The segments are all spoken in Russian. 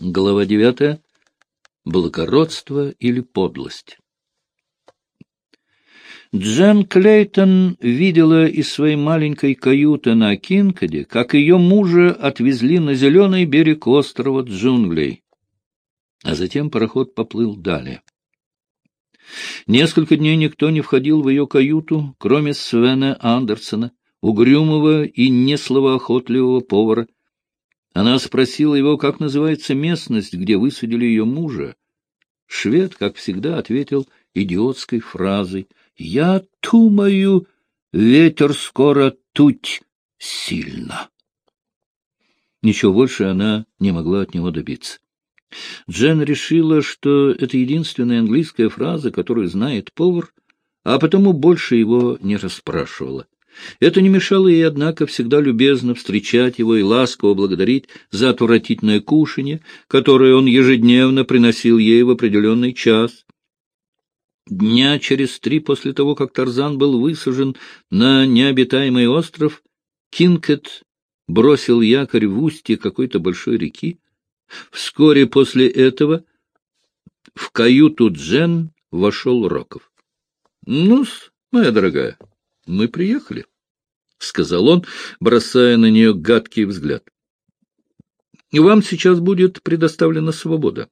Глава девятая. Благородство или подлость. Джен Клейтон видела из своей маленькой каюты на Кинкаде, как ее мужа отвезли на зеленый берег острова джунглей, а затем пароход поплыл далее. Несколько дней никто не входил в ее каюту, кроме Свена Андерсона, угрюмого и несловоохотливого повара, она спросила его, как называется местность, где высадили ее мужа. Швед, как всегда, ответил идиотской фразой «Я думаю, ветер скоро туть сильно». Ничего больше она не могла от него добиться. Джен решила, что это единственная английская фраза, которую знает повар, а потому больше его не расспрашивала. Это не мешало ей, однако, всегда любезно встречать его и ласково благодарить за отвратительное кушанье, которое он ежедневно приносил ей в определенный час. Дня через три после того, как Тарзан был высажен на необитаемый остров, Кинкет бросил якорь в устье какой-то большой реки. Вскоре после этого в каюту Джен вошел Роков. — Ну-с, моя дорогая, мы приехали, — сказал он, бросая на нее гадкий взгляд. — Вам сейчас будет предоставлена свобода,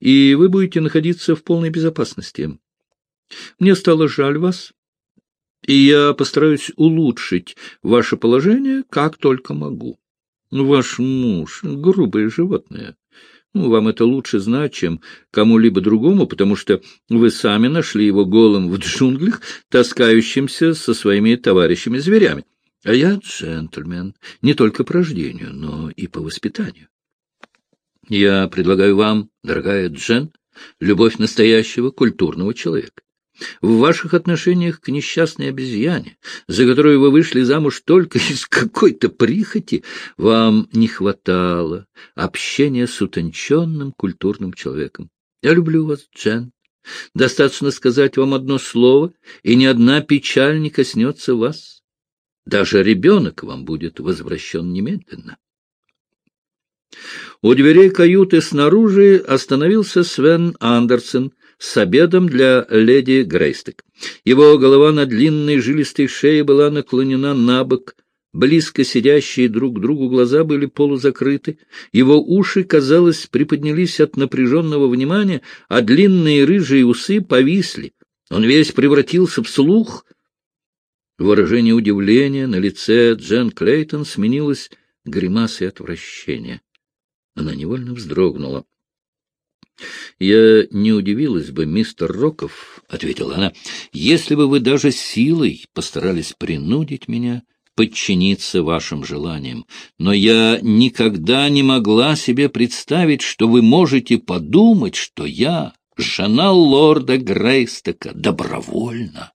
и вы будете находиться в полной безопасности. Мне стало жаль вас, и я постараюсь улучшить ваше положение как только могу. Ваш муж — грубое животное. Ну, вам это лучше знать, чем кому-либо другому, потому что вы сами нашли его голым в джунглях, таскающимся со своими товарищами-зверями. А я джентльмен не только по рождению, но и по воспитанию. Я предлагаю вам, дорогая Джен, любовь настоящего культурного человека. В ваших отношениях к несчастной обезьяне, за которую вы вышли замуж только из какой-то прихоти, вам не хватало общения с утонченным культурным человеком. Я люблю вас, Джен. Достаточно сказать вам одно слово, и ни одна печаль не коснется вас. Даже ребенок вам будет возвращен немедленно. У дверей каюты снаружи остановился Свен Андерсон — с обедом для леди Грейстек. Его голова на длинной жилистой шее была наклонена на бок, близко сидящие друг к другу глаза были полузакрыты, его уши, казалось, приподнялись от напряженного внимания, а длинные рыжие усы повисли. Он весь превратился в слух. Выражение удивления на лице Джен Клейтон сменилось гримасой отвращения. Она невольно вздрогнула. — Я не удивилась бы, мистер Роков, — ответила она, — если бы вы даже силой постарались принудить меня подчиниться вашим желаниям. Но я никогда не могла себе представить, что вы можете подумать, что я, жена лорда Грейстека, добровольно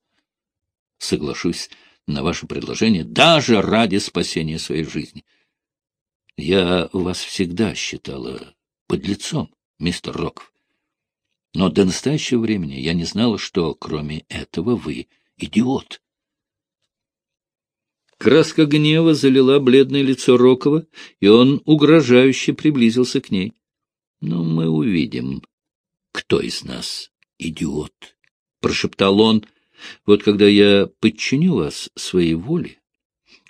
соглашусь на ваше предложение даже ради спасения своей жизни. Я вас всегда считала подлецом мистер Роков. Но до настоящего времени я не знала, что, кроме этого, вы идиот. Краска гнева залила бледное лицо Рокова, и он угрожающе приблизился к ней. Но мы увидим, кто из нас идиот, — прошептал он. Вот когда я подчиню вас своей воле,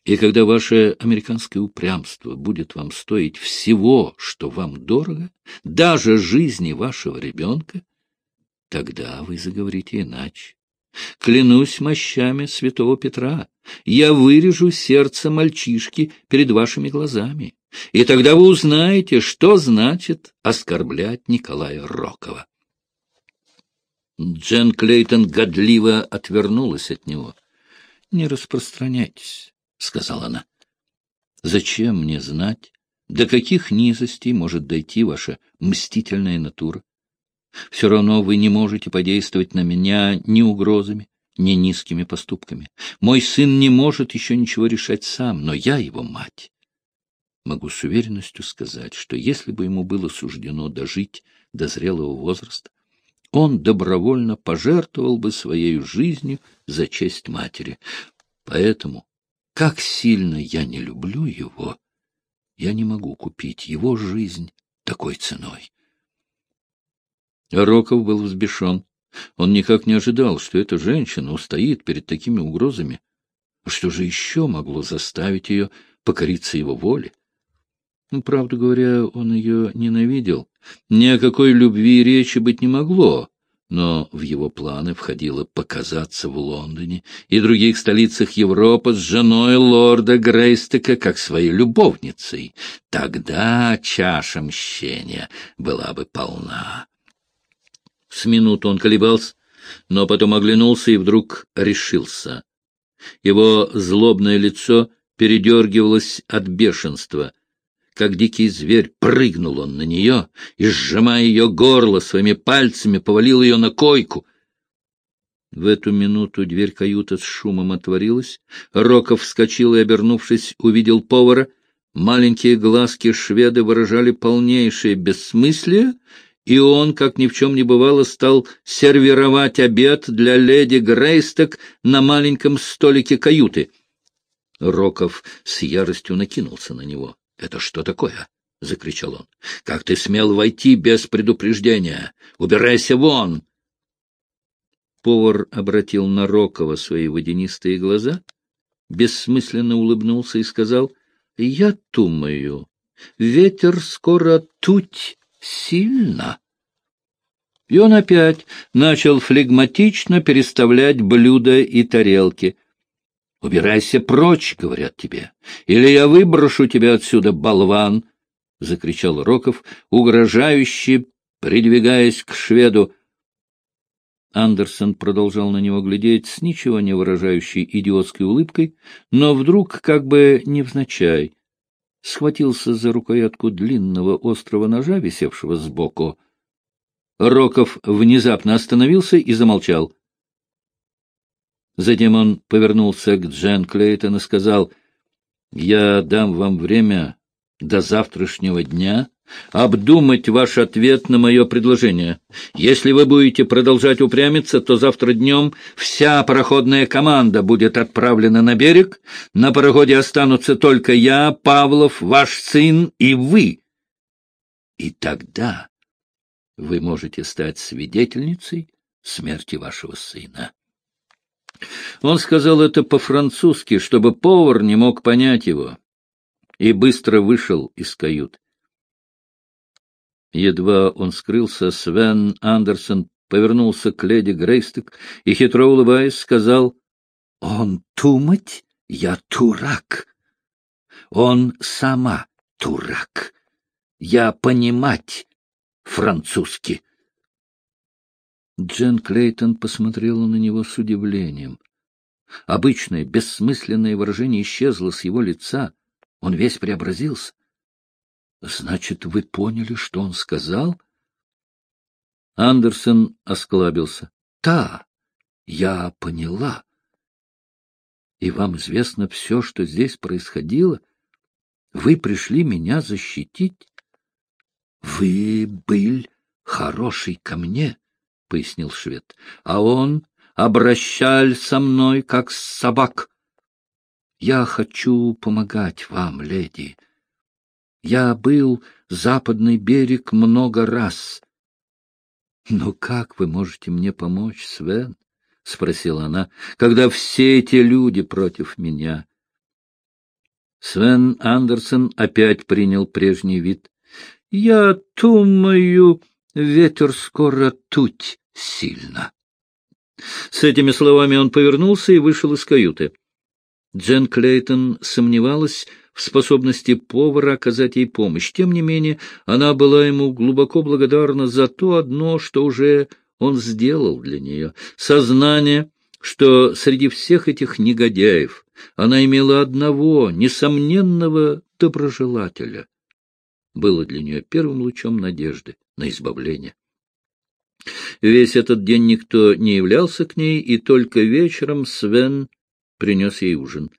и когда ваше американское упрямство будет вам стоить всего, что вам дорого, даже жизни вашего ребенка, тогда вы заговорите иначе. Клянусь мощами святого Петра, я вырежу сердце мальчишки перед вашими глазами, и тогда вы узнаете, что значит оскорблять Николая Рокова. Джен Клейтон годливо отвернулась от него. — Не распространяйтесь. — сказала она. — Зачем мне знать, до каких низостей может дойти ваша мстительная натура? Все равно вы не можете подействовать на меня ни угрозами, ни низкими поступками. Мой сын не может еще ничего решать сам, но я его мать. Могу с уверенностью сказать, что если бы ему было суждено дожить до зрелого возраста, он добровольно пожертвовал бы своей жизнью за честь матери. Поэтому как сильно я не люблю его, я не могу купить его жизнь такой ценой. Роков был взбешен. Он никак не ожидал, что эта женщина устоит перед такими угрозами. Что же еще могло заставить ее покориться его воле? Ну, правду говоря, он ее ненавидел. Ни о какой любви речи быть не могло, но в его планы входило показаться в Лондоне и других столицах Европы с женой лорда Грейстека как своей любовницей. Тогда чаша мщения была бы полна. С минуту он колебался, но потом оглянулся и вдруг решился. Его злобное лицо передергивалось от бешенства. Как дикий зверь прыгнул он на нее и, сжимая ее горло своими пальцами, повалил ее на койку. В эту минуту дверь каюты с шумом отворилась. Роков вскочил и, обернувшись, увидел повара. Маленькие глазки шведа выражали полнейшее бессмыслие, и он, как ни в чем не бывало, стал сервировать обед для леди Грейсток на маленьком столике каюты. Роков с яростью накинулся на него. — Это что такое? — закричал он. — Как ты смел войти без предупреждения? Убирайся вон! Повар обратил на Рокова свои водянистые глаза, бессмысленно улыбнулся и сказал, — Я думаю, ветер скоро туть сильно. И он опять начал флегматично переставлять блюда и тарелки. — Убирайся прочь, — говорят тебе, — или я выброшу тебя отсюда, болван! — закричал Роков, угрожающе придвигаясь к шведу. Андерсон продолжал на него глядеть с ничего не выражающей идиотской улыбкой, но вдруг, как бы невзначай, схватился за рукоятку длинного острого ножа, висевшего сбоку. Роков внезапно остановился и замолчал. Затем он повернулся к Джен Клейтон и сказал, — Я дам вам время до завтрашнего дня обдумать ваш ответ на мое предложение. Если вы будете продолжать упрямиться, то завтра днем вся пароходная команда будет отправлена на берег. На пароходе останутся только я, Павлов, ваш сын и вы. И тогда вы можете стать свидетельницей смерти вашего сына. Он сказал это по-французски, чтобы повар не мог понять его, и быстро вышел из кают. Едва он скрылся, Свен Андерсон повернулся к леди Грейстек и, хитро улыбаясь, сказал, — Он тумать, я турак. Он сама турак. Я понимать французски. Джен Клейтон посмотрела на него с удивлением. Обычное, бессмысленное выражение исчезло с его лица. Он весь преобразился. — Значит, вы поняли, что он сказал? Андерсон осклабился. — Да, я поняла. И вам известно все, что здесь происходило? Вы пришли меня защитить? Вы был хороший ко мне, — пояснил швед, — а он обращал со мной, как с собак. Я хочу помогать вам, леди. — я был западный берег много раз. — Но как вы можете мне помочь, Свен? — спросила она, — когда все эти люди против меня. Свен Андерсон опять принял прежний вид. — Я думаю, ветер скоро тут сильно. С этими словами он повернулся и вышел из каюты. Джен Клейтон сомневалась, в способности повара оказать ей помощь. Тем не менее, она была ему глубоко благодарна за то одно, что уже он сделал для нее. Сознание, что среди всех этих негодяев она имела одного, несомненного доброжелателя, было для нее первым лучом надежды на избавление. Весь этот день никто не являлся к ней, и только вечером Свен принес ей ужин.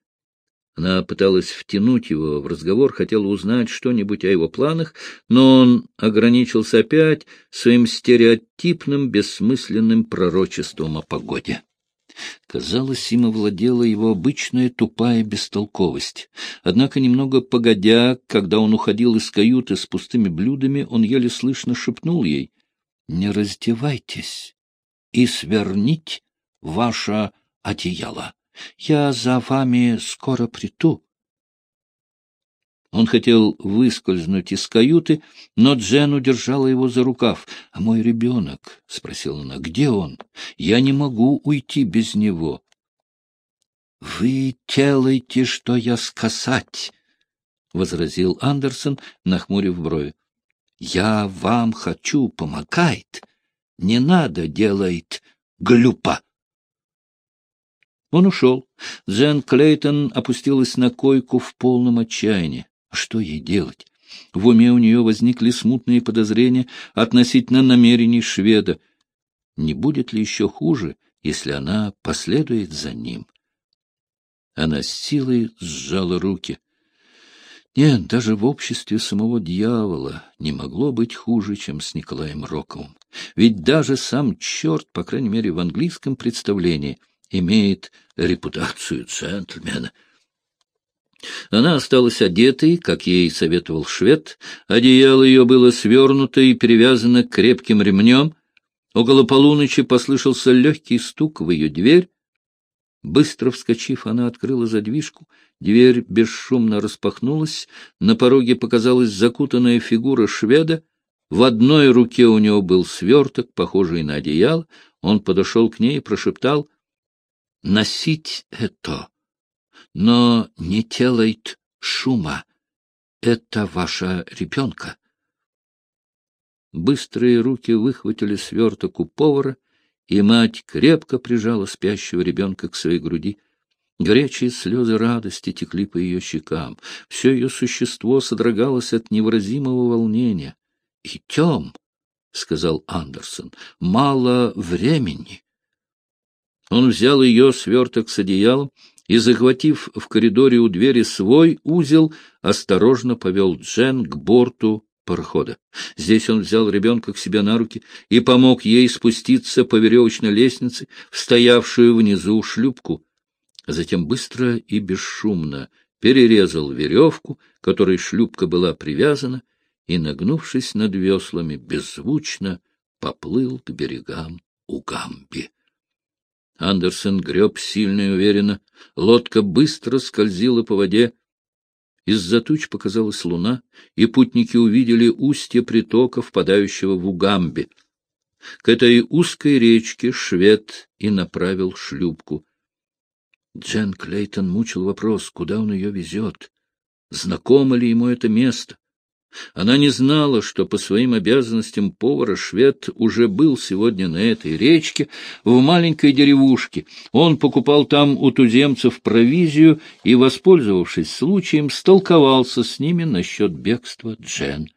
Она пыталась втянуть его в разговор, хотела узнать что-нибудь о его планах, но он ограничился опять своим стереотипным, бессмысленным пророчеством о погоде. Казалось, им овладела его обычная тупая бестолковость. Однако, немного погодя, когда он уходил из каюты с пустыми блюдами, он еле слышно шепнул ей, — Не раздевайтесь и свернить ваше одеяло. Я за вами скоро приду. Он хотел выскользнуть из каюты, но Джен удержала его за рукав. — А мой ребенок? — спросила она. — Где он? Я не могу уйти без него. — Вы делаете, что я сказать, — возразил Андерсон, нахмурив брови. — Я вам хочу помогать. Не надо делать глюпа. Он ушел. Джен Клейтон опустилась на койку в полном отчаянии. Что ей делать? В уме у нее возникли смутные подозрения относительно намерений шведа. Не будет ли еще хуже, если она последует за ним? Она с силой сжала руки. Нет, даже в обществе самого дьявола не могло быть хуже, чем с Николаем Роковым. Ведь даже сам черт, по крайней мере, в английском представлении, имеет репутацию джентльмена — она осталась одетой, как ей советовал швед. Одеяло ее было свернуто и перевязано крепким ремнем. Около полуночи послышался легкий стук в ее дверь. Быстро вскочив, она открыла задвижку. Дверь бесшумно распахнулась. На пороге показалась закутанная фигура шведа. В одной руке у него был сверток, похожий на одеяло. Он подошел к ней и прошептал «Носить это!» Но не делает шума. Это ваша ребенка. Быстрые руки выхватили сверток у повара, и мать крепко прижала спящего ребенка к своей груди. Горячие слезы радости текли по ее щекам. Все ее существо содрогалось от невыразимого волнения. — Идем, — сказал Андерсон, — мало времени. Он взял ее сверток с одеялом и, захватив в коридоре у двери свой узел, осторожно повел Джен к борту парохода. Здесь он взял ребенка к себе на руки и помог ей спуститься по веревочной лестнице в стоявшую внизу шлюпку. Затем быстро и бесшумно перерезал веревку, которой шлюпка была привязана, и, нагнувшись над веслами, беззвучно поплыл к берегам Угамби. Андерсон греб сильно и уверенно. Лодка быстро скользила по воде. Из-за туч показалась луна, и путники увидели устье притока, впадающего в Угамби. К этой узкой речке швед и направил шлюпку. Джен Клейтон мучил вопрос, куда он ее везет. Знакомо ли ему это место? Она не знала, что по своим обязанностям повара швед уже был сегодня на этой речке, в маленькой деревушке. Он покупал там у туземцев провизию и, воспользовавшись случаем, столковался с ними насчет бегства Джен.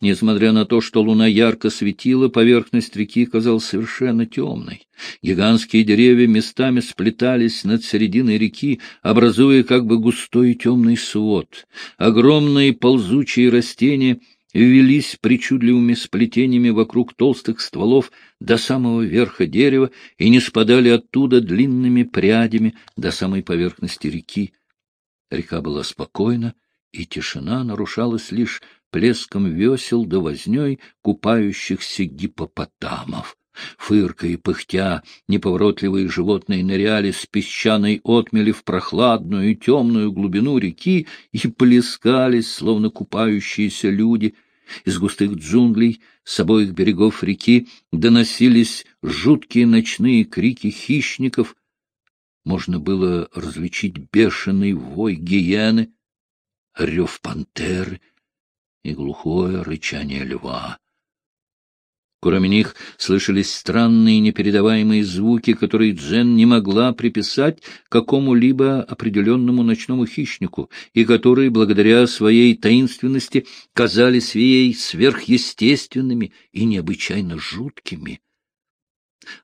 Несмотря на то, что луна ярко светила, поверхность реки казалась совершенно темной. Гигантские деревья местами сплетались над серединой реки, образуя как бы густой темный свод. Огромные ползучие растения велись причудливыми сплетениями вокруг толстых стволов до самого верха дерева и не спадали оттуда длинными прядями до самой поверхности реки. Река была спокойна, и тишина нарушалась лишь плеском весел да возней купающихся гипопотамов. Фыркая и пыхтя, неповоротливые животные ныряли с песчаной отмели в прохладную и темную глубину реки и плескались, словно купающиеся люди. Из густых джунглей с обоих берегов реки доносились жуткие ночные крики хищников. Можно было различить бешеный вой гиены, рев пантеры — и глухое рычание льва. Кроме них слышались странные непередаваемые звуки, которые Джен не могла приписать какому-либо определенному ночному хищнику, и которые, благодаря своей таинственности, казались ей сверхъестественными и необычайно жуткими.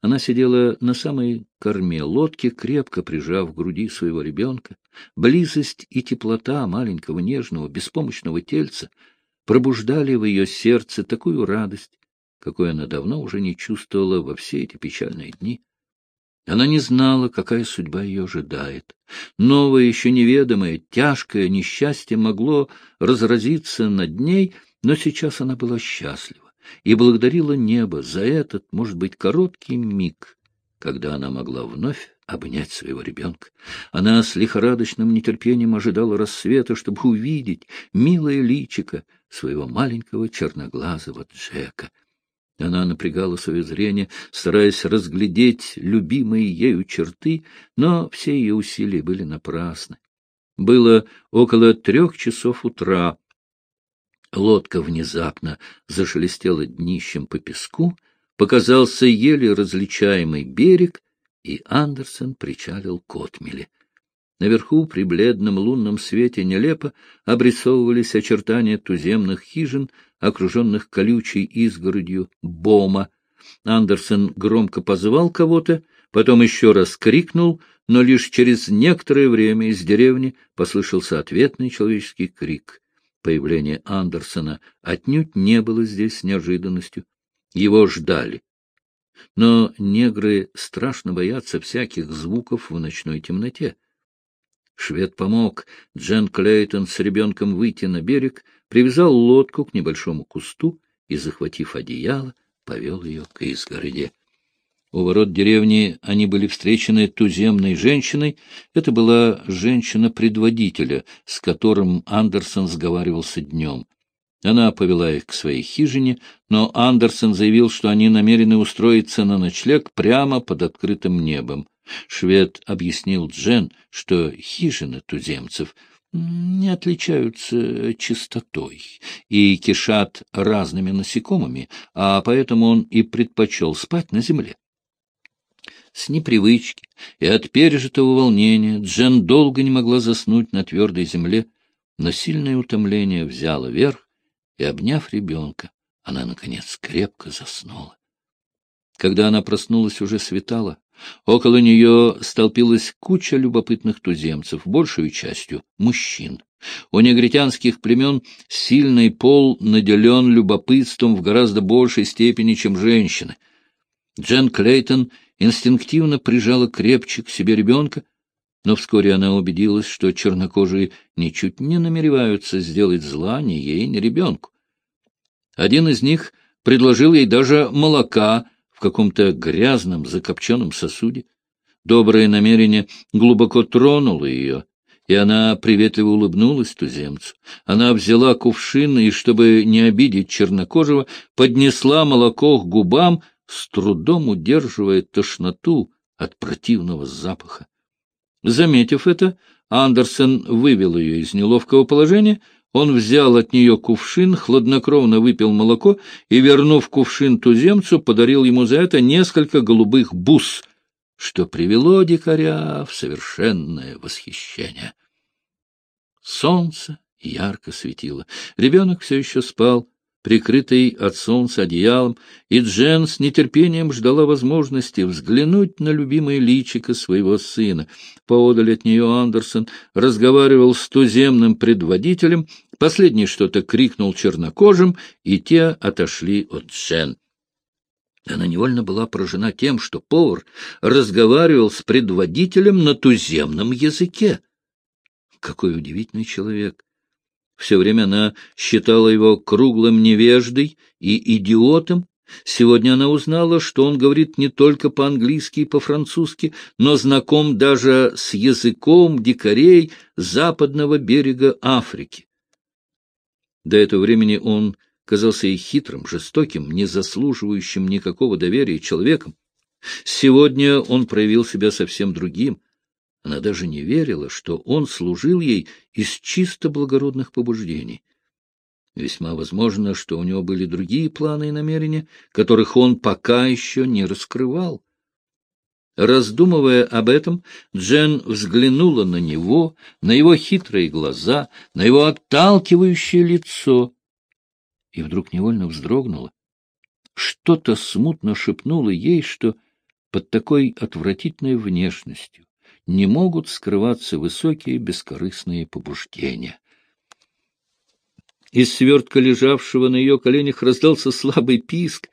Она сидела на самой корме лодки, крепко прижав к груди своего ребенка. Близость и теплота маленького нежного беспомощного тельца — пробуждали в ее сердце такую радость, какой она давно уже не чувствовала во все эти печальные дни. Она не знала, какая судьба ее ожидает. Новое, еще неведомое, тяжкое несчастье могло разразиться над ней, но сейчас она была счастлива и благодарила небо за этот, может быть, короткий миг, когда она могла вновь обнять своего ребенка. Она с лихорадочным нетерпением ожидала рассвета, чтобы увидеть милое личико своего маленького черноглазого Джека. Она напрягала свое зрение, стараясь разглядеть любимые ею черты, но все ее усилия были напрасны. Было около трех часов утра. Лодка внезапно зашелестела днищем по песку, показался еле различаемый берег, и Андерсон причалил к отмеле. Наверху при бледном лунном свете нелепо обрисовывались очертания туземных хижин, окруженных колючей изгородью бома. Андерсон громко позвал кого-то, потом еще раз крикнул, но лишь через некоторое время из деревни послышался ответный человеческий крик. Появление Андерсона отнюдь не было здесь неожиданностью. Его ждали. Но негры страшно боятся всяких звуков в ночной темноте. Швед помог Джен Клейтон с ребенком выйти на берег, привязал лодку к небольшому кусту и, захватив одеяло, повел ее к изгороди. У ворот деревни они были встречены туземной женщиной. Это была женщина-предводителя, с которым Андерсон сговаривался днем. Она повела их к своей хижине, но Андерсон заявил, что они намерены устроиться на ночлег прямо под открытым небом. Швед объяснил Джен, что хижины туземцев не отличаются чистотой и кишат разными насекомыми, а поэтому он и предпочел спать на земле. С непривычки и от пережитого волнения Джен долго не могла заснуть на твердой земле, но сильное утомление взяло верх, и, обняв ребенка, она, наконец, крепко заснула. Когда она проснулась, уже светало. Около нее столпилась куча любопытных туземцев, большую частью мужчин. У негритянских племен сильный пол наделен любопытством в гораздо большей степени, чем женщины. Джен Клейтон инстинктивно прижала крепче к себе ребенка, но вскоре она убедилась, что чернокожие ничуть не намереваются сделать зла ни ей, ни ребенку. Один из них предложил ей даже молока — в каком-то грязном закопченном сосуде. Доброе намерение глубоко тронуло ее, и она приветливо улыбнулась туземцу. Она взяла кувшин и, чтобы не обидеть чернокожего, поднесла молоко к губам, с трудом удерживая тошноту от противного запаха. Заметив это, Андерсон вывел ее из неловкого положения — он взял от нее кувшин, хладнокровно выпил молоко и, вернув кувшин туземцу, подарил ему за это несколько голубых бус, что привело дикаря в совершенное восхищение. Солнце ярко светило. Ребенок все еще спал прикрытый от солнца одеялом, и Джен с нетерпением ждала возможности взглянуть на любимое личико своего сына. Поодаль от нее Андерсон разговаривал с туземным предводителем, последний что-то крикнул чернокожим, и те отошли от Джен. Она невольно была поражена тем, что повар разговаривал с предводителем на туземном языке. Какой удивительный человек! Все время она считала его круглым невеждой и идиотом. Сегодня она узнала, что он говорит не только по-английски и по-французски, но знаком даже с языком дикарей западного берега Африки. До этого времени он казался ей хитрым, жестоким, не заслуживающим никакого доверия человеком. Сегодня он проявил себя совсем другим — она даже не верила, что он служил ей из чисто благородных побуждений. Весьма возможно, что у него были другие планы и намерения, которых он пока еще не раскрывал. Раздумывая об этом, Джен взглянула на него, на его хитрые глаза, на его отталкивающее лицо, и вдруг невольно вздрогнула. Что-то смутно шепнуло ей, что под такой отвратительной внешностью, не могут скрываться высокие бескорыстные побуждения. Из свертка, лежавшего на ее коленях, раздался слабый писк,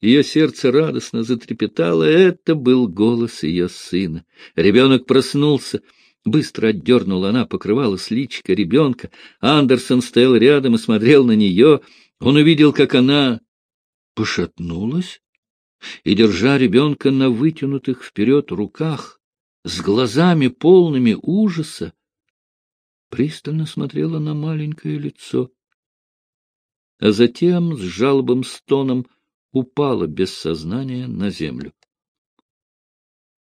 Ее сердце радостно затрепетало. Это был голос ее сына. Ребенок проснулся. Быстро отдернула она покрывала с личика ребенка. Андерсон стоял рядом и смотрел на нее. Он увидел, как она пошатнулась и, держа ребенка на вытянутых вперед руках, с глазами полными ужаса, пристально смотрела на маленькое лицо, а затем с жалобным стоном упала без сознания на землю.